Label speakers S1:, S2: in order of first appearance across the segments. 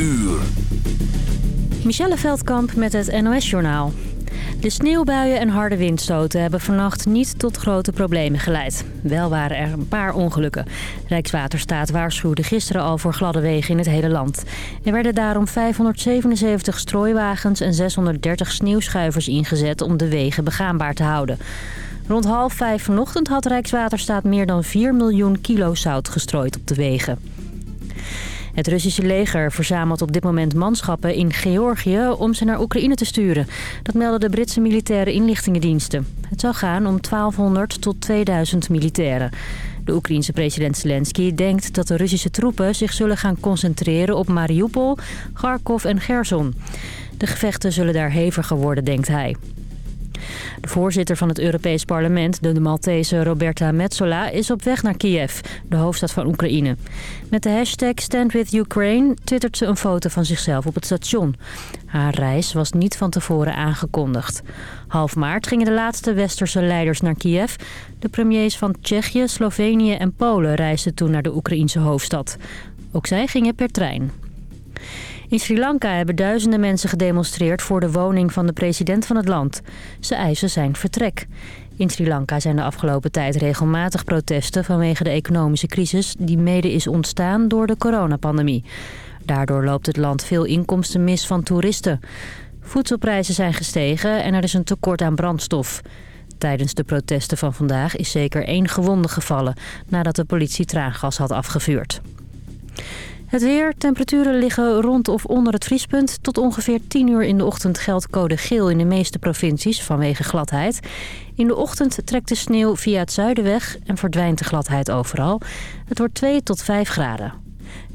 S1: uur.
S2: Michelle Veldkamp met het NOS-journaal. De sneeuwbuien en harde windstoten hebben vannacht niet tot grote problemen geleid. Wel waren er een paar ongelukken. Rijkswaterstaat waarschuwde gisteren al voor gladde wegen in het hele land. Er werden daarom 577 strooiwagens en 630 sneeuwschuivers ingezet om de wegen begaanbaar te houden. Rond half vijf vanochtend had Rijkswaterstaat meer dan 4 miljoen kilo zout gestrooid op de wegen. Het Russische leger verzamelt op dit moment manschappen in Georgië om ze naar Oekraïne te sturen. Dat melden de Britse militaire inlichtingendiensten. Het zou gaan om 1200 tot 2000 militairen. De Oekraïense president Zelensky denkt dat de Russische troepen zich zullen gaan concentreren op Mariupol, Kharkov en Gerson. De gevechten zullen daar heviger worden, denkt hij. De voorzitter van het Europees Parlement, de Maltese Roberta Metsola, is op weg naar Kiev, de hoofdstad van Oekraïne. Met de hashtag Stand With Ukraine twittert ze een foto van zichzelf op het station. Haar reis was niet van tevoren aangekondigd. Half maart gingen de laatste westerse leiders naar Kiev. De premiers van Tsjechië, Slovenië en Polen reisden toen naar de Oekraïense hoofdstad. Ook zij gingen per trein. In Sri Lanka hebben duizenden mensen gedemonstreerd voor de woning van de president van het land. Ze eisen zijn vertrek. In Sri Lanka zijn de afgelopen tijd regelmatig protesten vanwege de economische crisis die mede is ontstaan door de coronapandemie. Daardoor loopt het land veel inkomsten mis van toeristen. Voedselprijzen zijn gestegen en er is een tekort aan brandstof. Tijdens de protesten van vandaag is zeker één gewonde gevallen nadat de politie traangas had afgevuurd. Het weer. Temperaturen liggen rond of onder het vriespunt. Tot ongeveer 10 uur in de ochtend geldt code geel in de meeste provincies vanwege gladheid. In de ochtend trekt de sneeuw via het zuiden weg en verdwijnt de gladheid overal. Het wordt 2 tot 5 graden.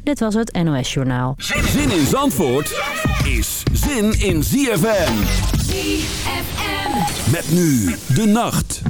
S2: Dit was het NOS Journaal.
S1: Zin in Zandvoort is zin in ZFM.
S3: ZFM.
S1: Met nu de nacht.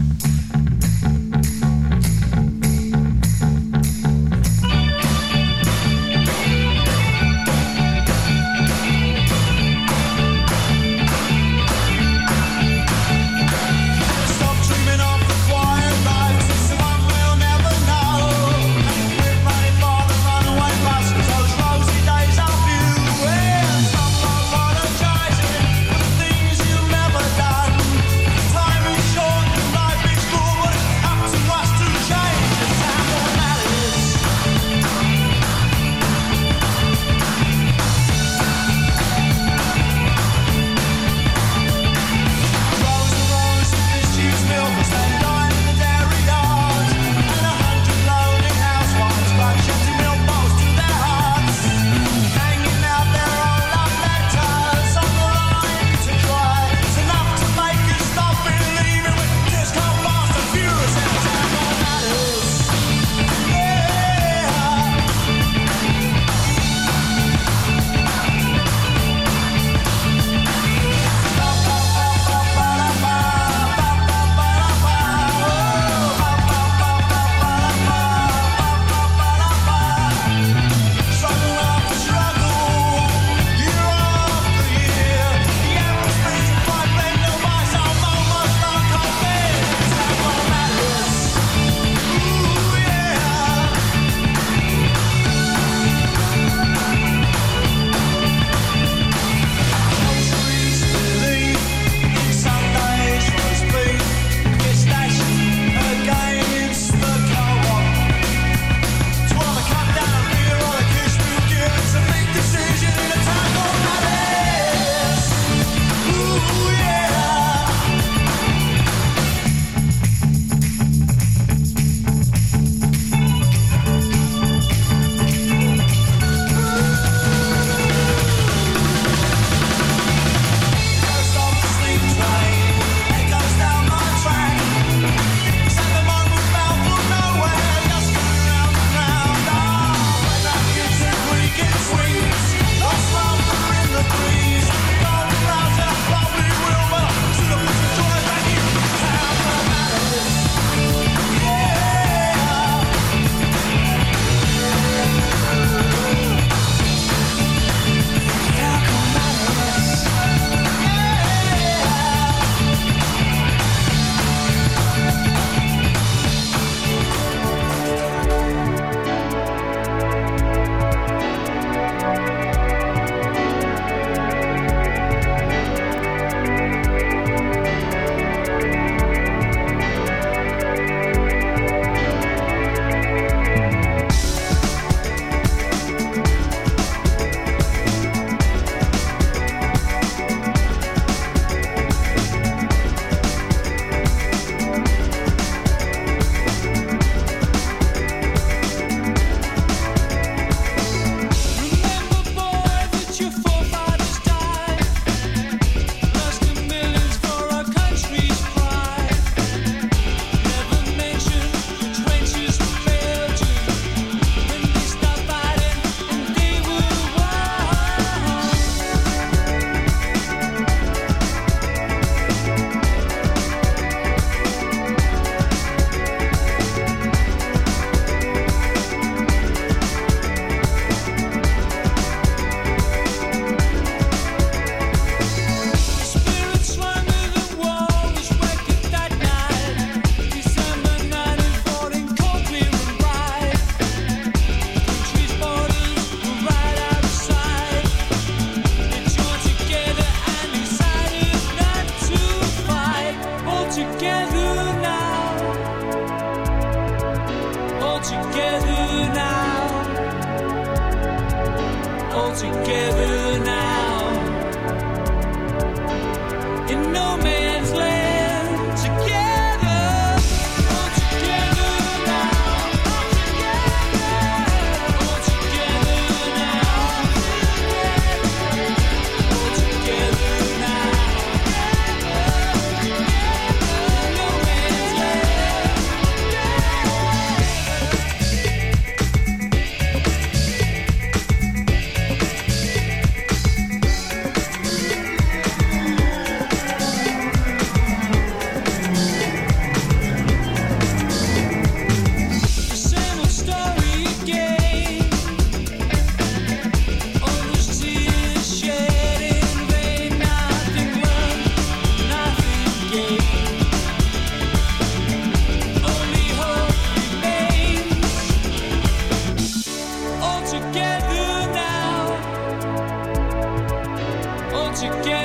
S3: again.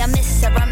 S4: I
S5: miss
S4: her, I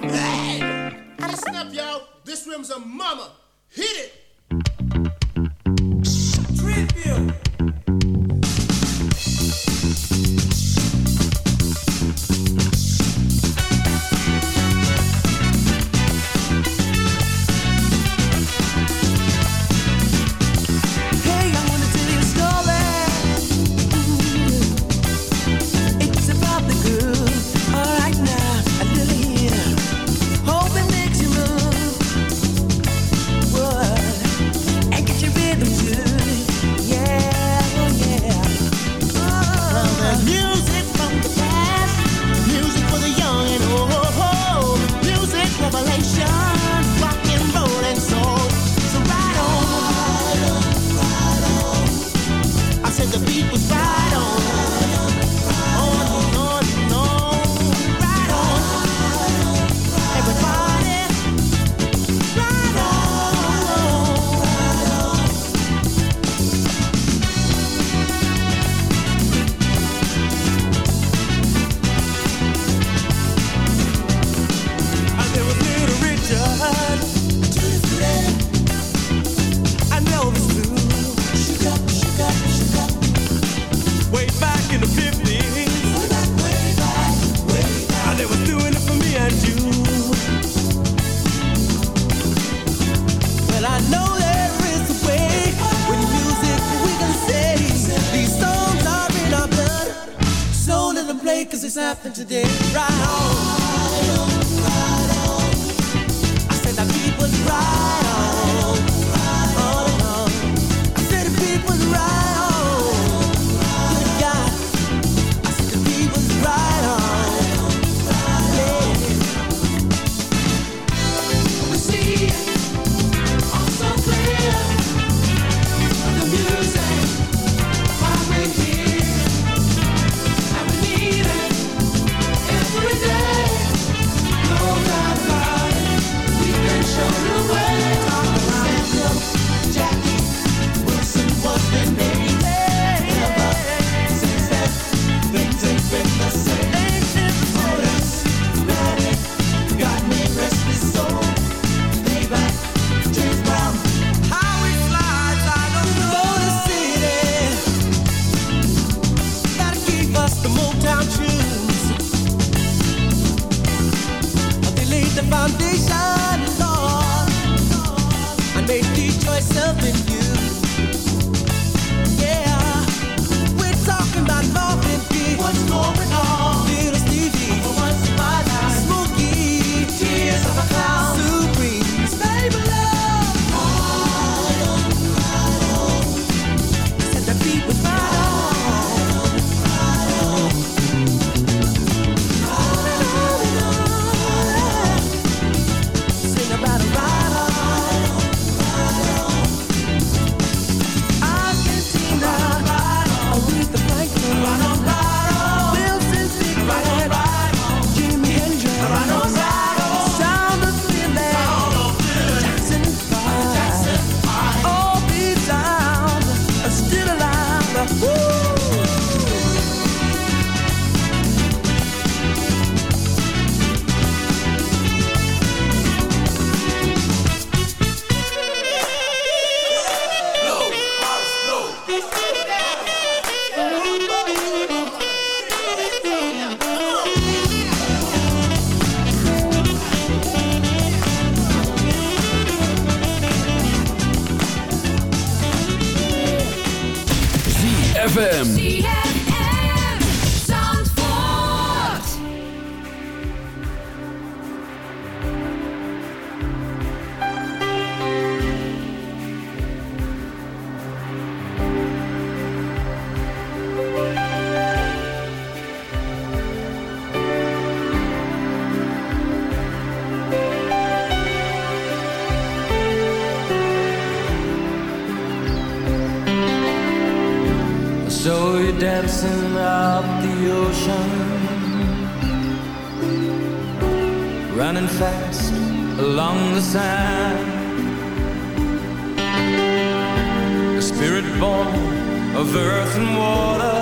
S6: hey! Listen up, y'all.
S7: This rim's a mama. Hit it!
S3: Spirit born of earth and water,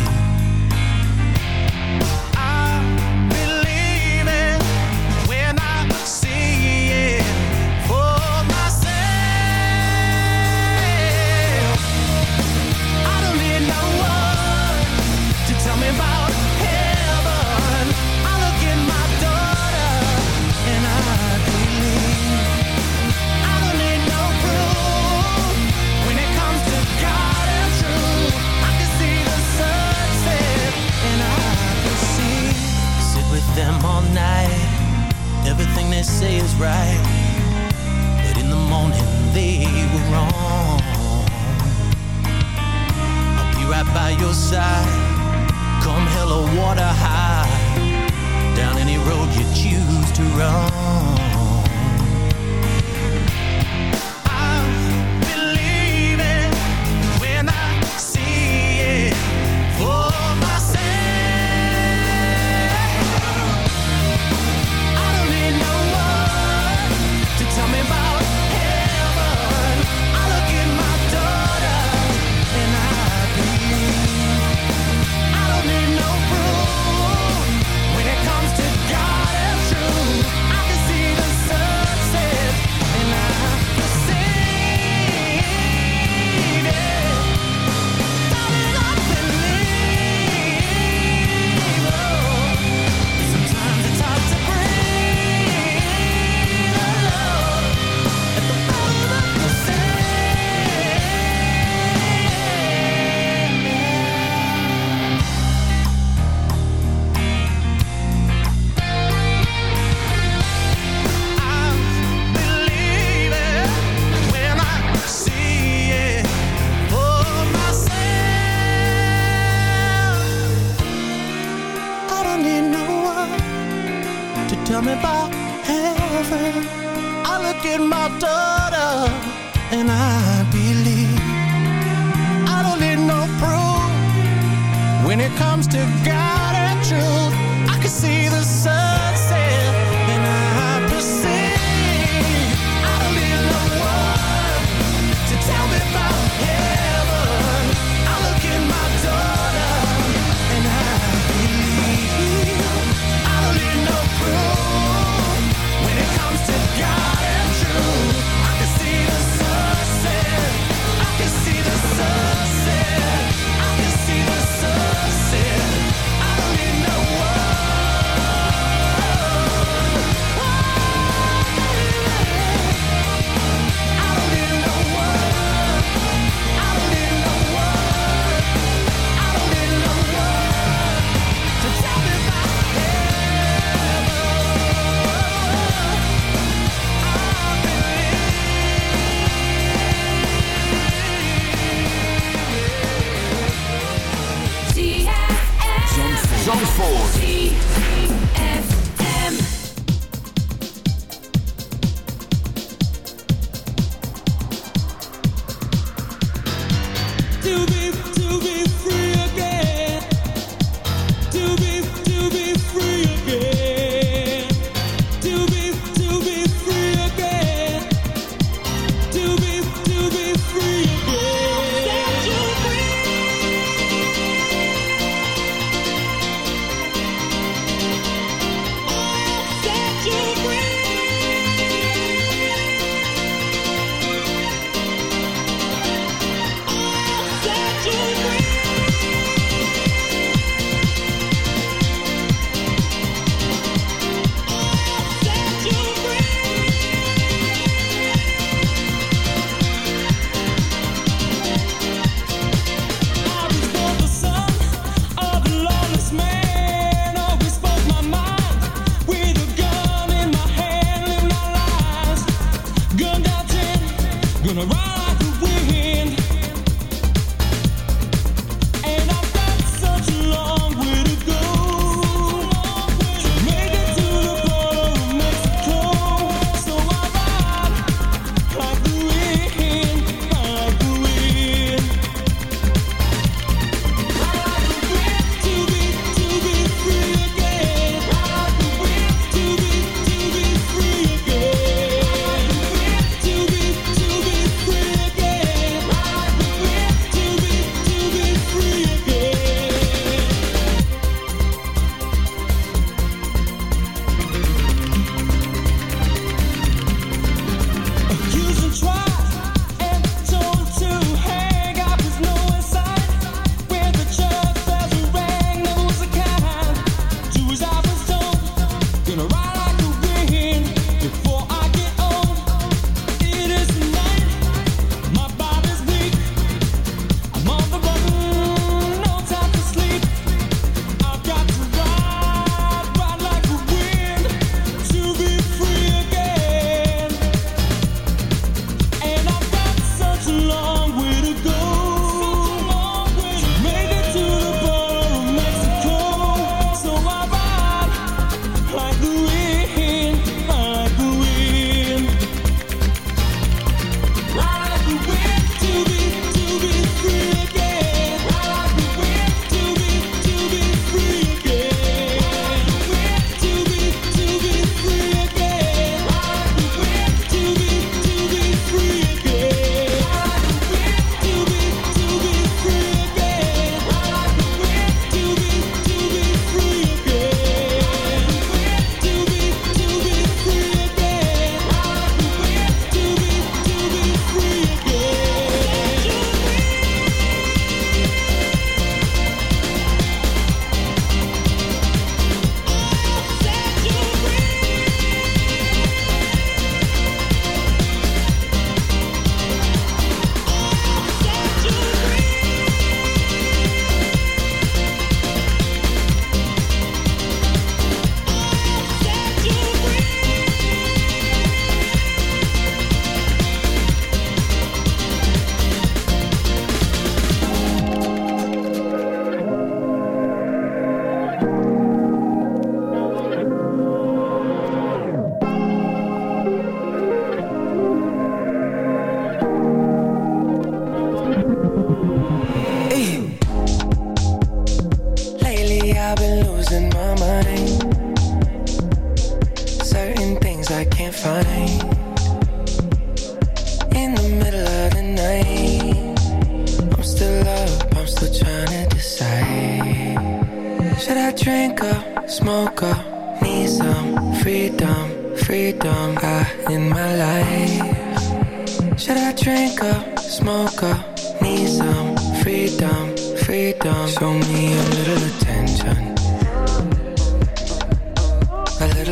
S8: comes to God and truth. I can see the
S9: sun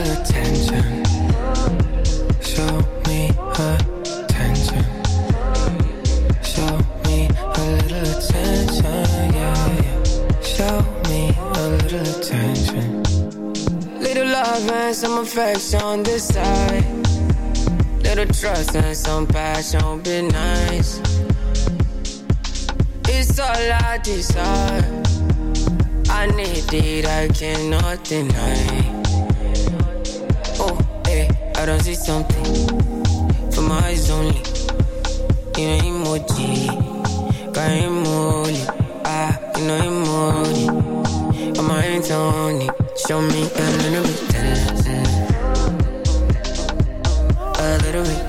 S9: attention. Show me attention. Show me a little attention, yeah, yeah. Show me a little attention. Little love and some affection this side. Little trust and some passion, be nice. It's all I desire. I need it, I cannot deny. I don't see something for my eyes only. You know emoji, got emoji. Ah, you know emoji. But my hands on it. Show me a little bit, a little bit.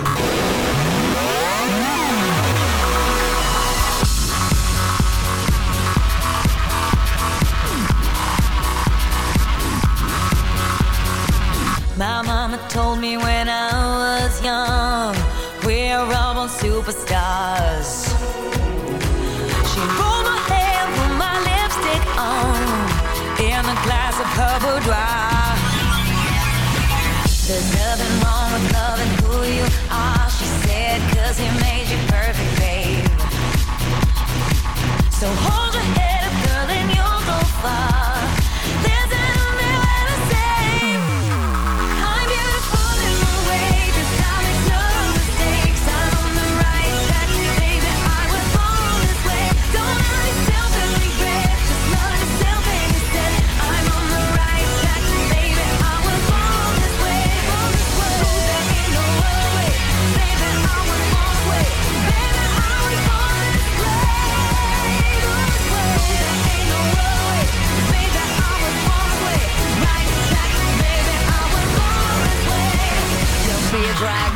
S10: Nothing wrong with loving who you are, she made you perfect, babe.
S11: So hold your head.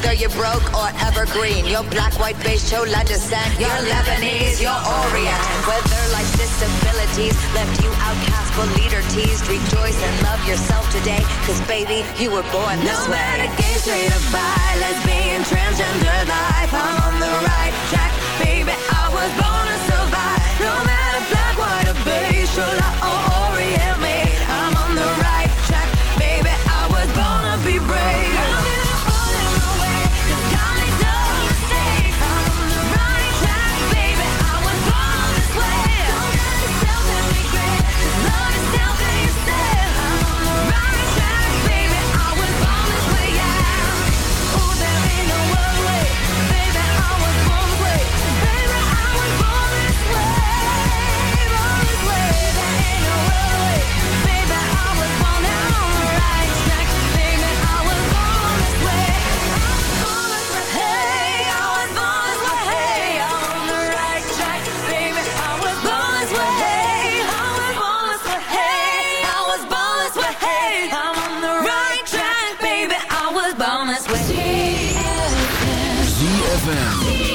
S10: whether you're broke or evergreen. your black, white, beige, chola descent. You're Lebanese, your Orient. Whether life's disabilities left you outcast or leader teased, rejoice and love yourself today. Cause baby, you were born this
S11: no
S10: way.
S11: No matter gay, straight or bi, lesbian, transgender life, I'm on the right track. Baby, I was born to survive. No matter black, white, or beige, chola or Orient.
S1: ZFM.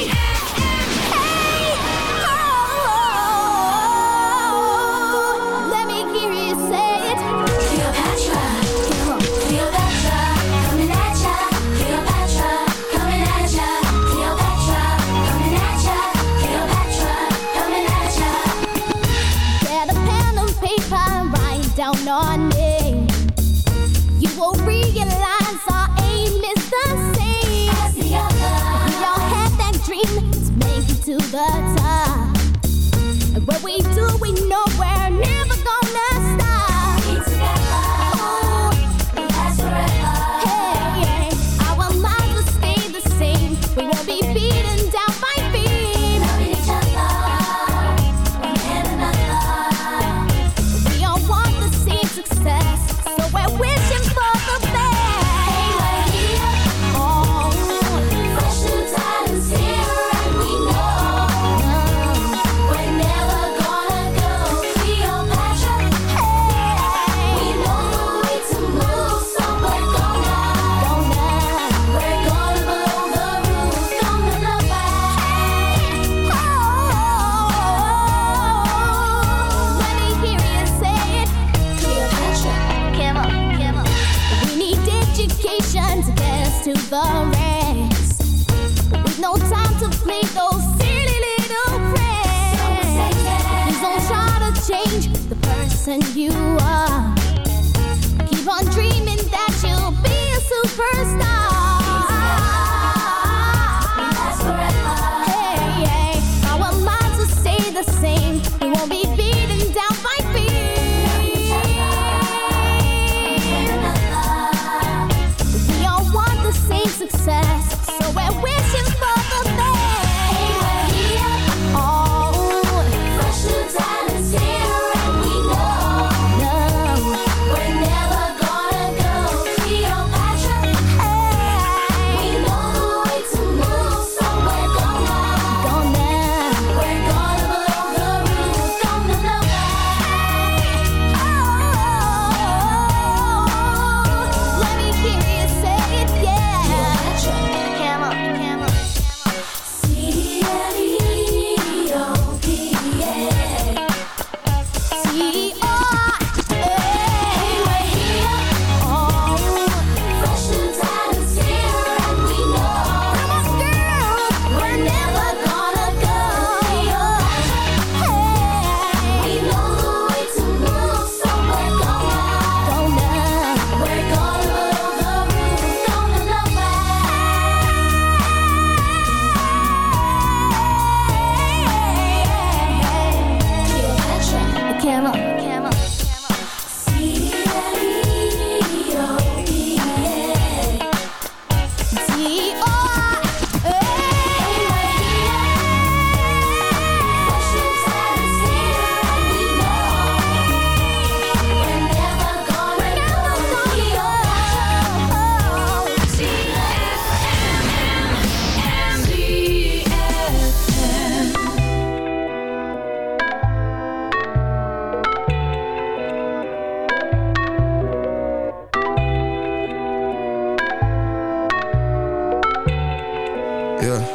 S6: Yeah.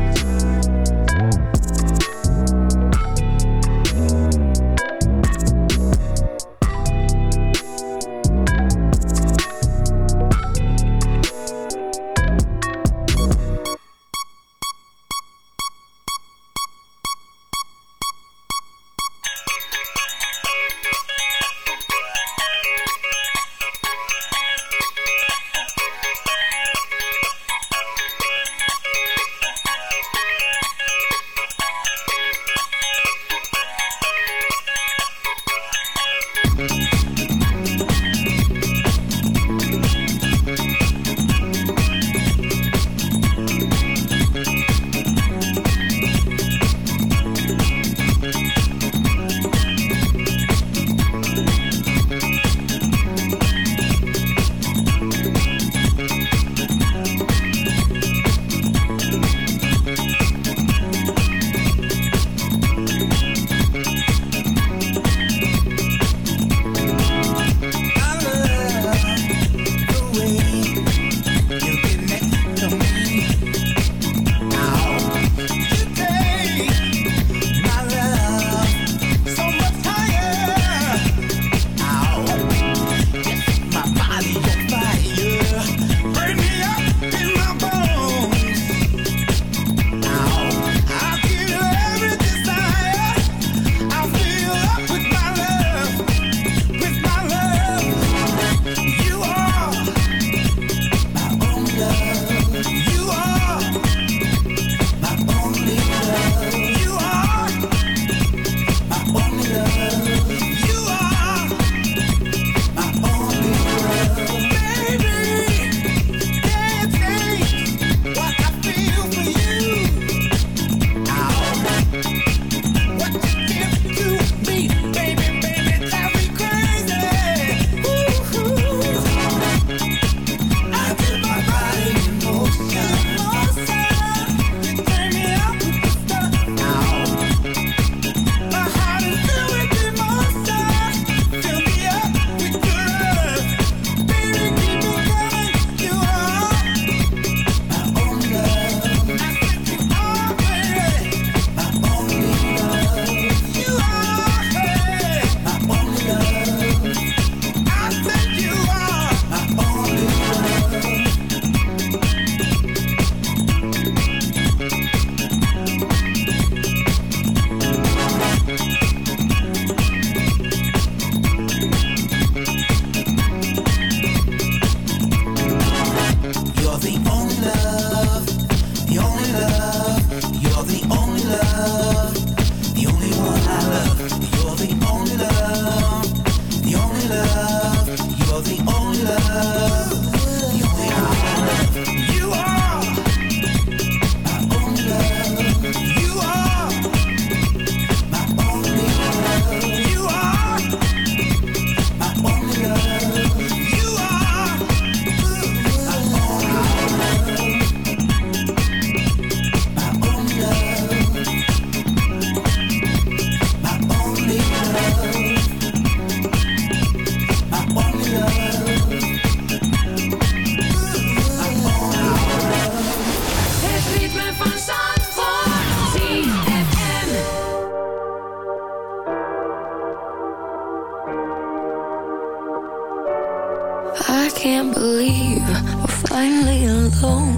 S12: Alone.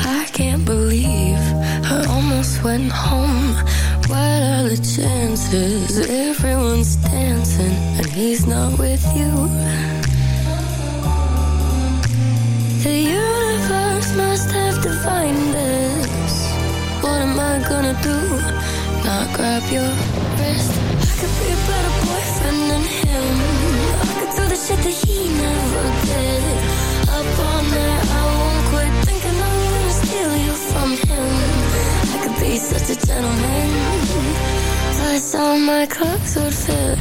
S12: I can't believe I almost went home. What are the chances? Everyone's dancing and he's not with you. The universe must have defined this. What am I gonna do? Not grab your wrist. I could be a better boyfriend than him. I shit that he never did. Up on there, I won't quit thinking I'm gonna steal you from him. I could be such a gentleman. Plus all my clothes would fit.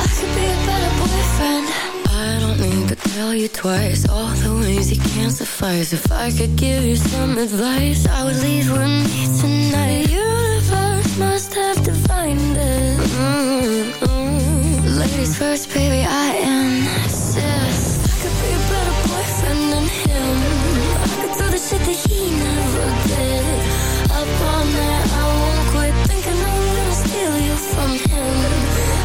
S12: I could be a better boyfriend. I don't need to tell you twice all the ways you can't suffice. If I could give you some advice, I would leave with me tonight. The Ladies first, baby, I insist. I could be a better boyfriend than him. I could do the shit that he never did. Up on that, I won't quit thinking I'm gonna steal you from him.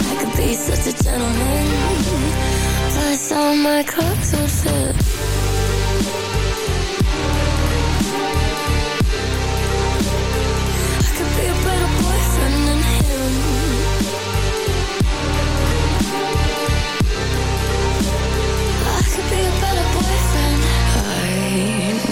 S12: I could be such a gentleman. Plus all my clothes would fit.